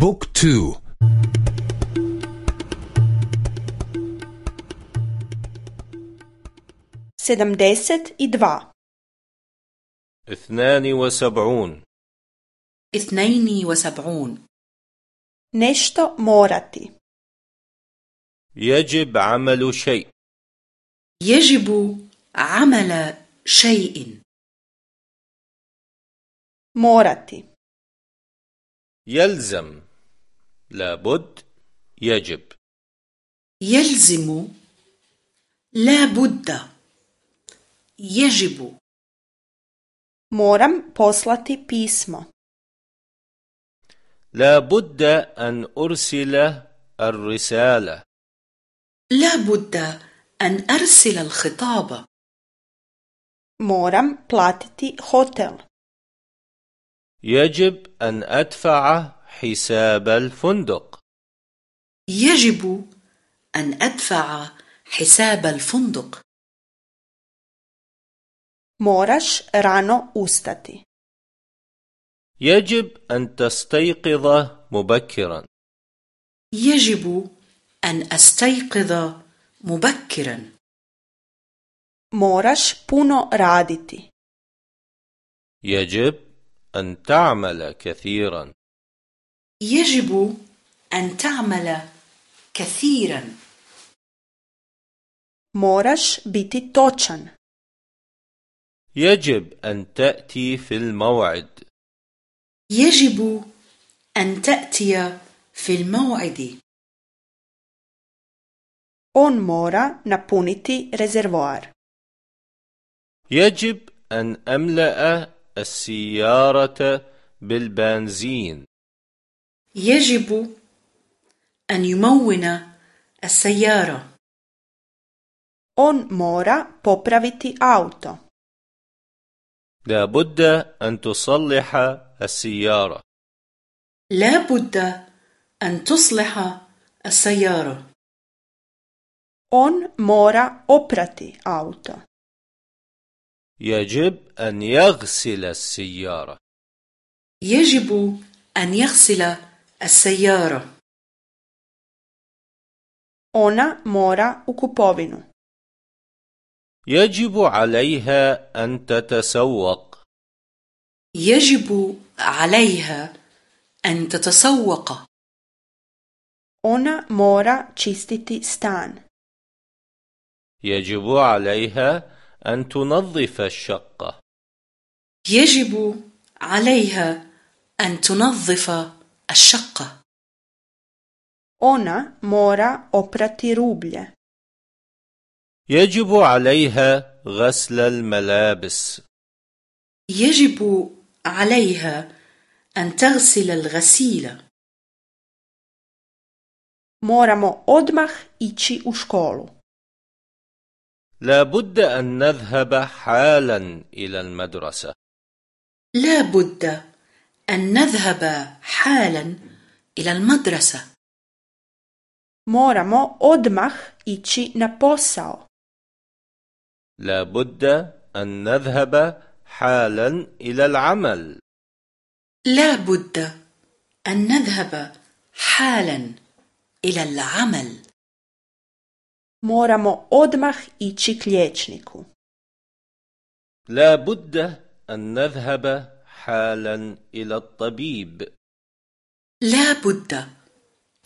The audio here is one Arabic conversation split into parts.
بوك تو. sedamdeset i dva اثنان وسبعون. اثنين وسبعون. nešto morati يجب عمل شيء. يجب عمل شيء. موراتي يلزم لابد يجب يلزم لا بد يجب Moram poslati pismo. لا بد أن أرسل الرسالة لا بد أن أرسل الخطاب Moram platiti hotel. يجب أن أدفع حساب الفندق يجب أن أدفع حساب الفندق Moraš rano ustati. يجب أن تستيقظ مبكرا يجب أن أستيقظ مبكرا Moraš puno raditi. يجب أن تعمل كثيرا يجب أن تعمل كثيرا Moraš biti točan. يجب أن تأتي في الموعد يجب أن تأتي في الموعد On mora napuniti rezervoar. يجب أن أملأ السيارة بالبنزين يجب أن يمون السيارة On mora popraviti auto. لا بد أن تصلح السيارة لا بد أن تصلح السيارة On mora oprati auto. يجب أن يغسل السيارة يجب أن يغسل السيارة Ona mora u kupovinu. يجب عليها أن تتسوق يجب عليها أن تتسوق Ona mora čistiti stan. يجب عليها أن تنظف الشقة يجب عليها أن تنظف الشقة Ona mora oprati rublje. يجب عليها غسل الملابس يجب عليها أن تغسل الغسيل Moramo odmah ići u školu. لا بد أن نذهب حالا إلى المدرسة. لا بد أن نذهب حالا إلى المدرسة. Moramo odmah ići na posao. لا بد أن نذهب حالا إلى العمل. لا بد أن نذهب حالا إلى العمل. Moramo odmah ići k liječniku. لا بد أن نذهب حالا إلى الطبيب لا بد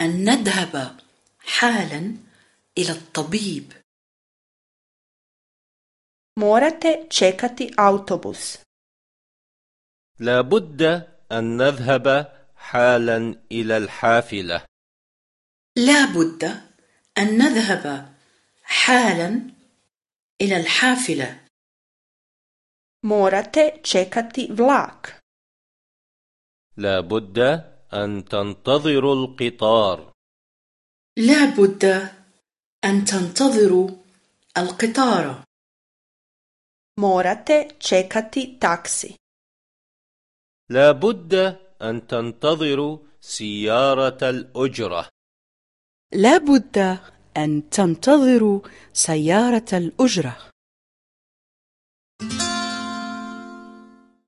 أن نذهب حالا إلى الطبيب Morate čekati autobus. لا بد أن نذهب حالا إلى الحافلة لا بد أن نذهب حالا إلى الحافلة Morate čekati vlak. لا بد أن تنتظروا القطار لا بد أن تنتظروا القطار Morate čekati taksi. لا بد أن تنتظروا سيارة الأجرة لا بد أن تنتظروا سيارة الأجرة.